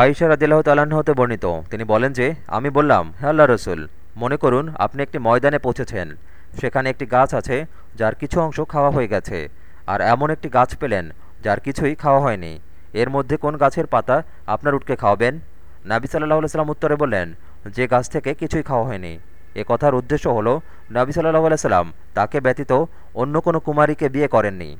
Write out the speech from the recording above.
আয়েশা রাজিল্লাহ তাল্লাহ্ন হতে বর্ণিত। তিনি বলেন যে, আমি বললাম হ্যাঁ আল্লাহ রসুল, মনে করুন আপনি একটি ময়দানে পৌঁছেছেন। সেখানে একটি গাছ আছে যার কিছু অংশ খাওয়া হয়ে গেছে, আর এমন একটি গাছ পেলেন যার কিছুই খাওয়া হয়নি। এর মধ্যে কোন গাছের পাতা আপনার উটকে খাওয়াবেন? নাবি সাল্লাহ সাল্লাম উত্তরে বললেন, যে গাছ থেকে কিছুই খাওয়া হয়নি। এ কথার উদ্দেশ্য হল, নাবি সাল্লাহ সাল্লাম তাকে ব্যতীত অন্য কোনো কুমারীকে বিয়ে করেননি।